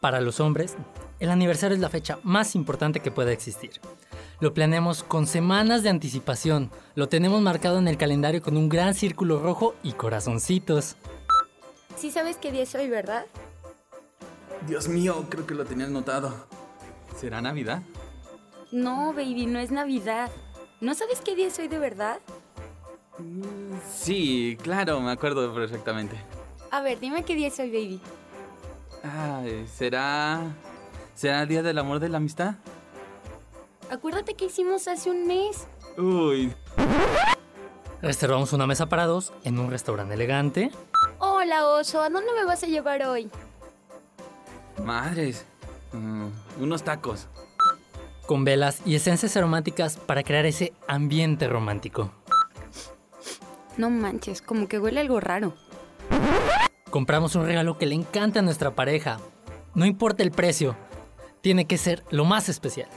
Para los hombres, el aniversario es la fecha más importante que pueda existir. Lo planeamos con semanas de anticipación. Lo tenemos marcado en el calendario con un gran círculo rojo y corazoncitos. Sí sabes qué día es hoy, ¿verdad? Dios mío, creo que lo tenía anotado. ¿Será Navidad? No, baby, no es Navidad. ¿No sabes qué día es hoy de verdad? Sí, claro, me acuerdo perfectamente. A ver, dime qué día es hoy, baby. Ay, ¿será... ¿Será el Día del Amor de la Amistad? Acuérdate que hicimos hace un mes. Uy, Reservamos una mesa para dos en un restaurante elegante. Hola, oso, ¿a dónde me vas a llevar hoy? madres. Mm, unos tacos. con velas y esencias aromáticas para crear ese ambiente romántico. No manches, como que huele algo raro. Compramos un regalo que le encanta a nuestra pareja. No importa el precio, tiene que ser lo más especial.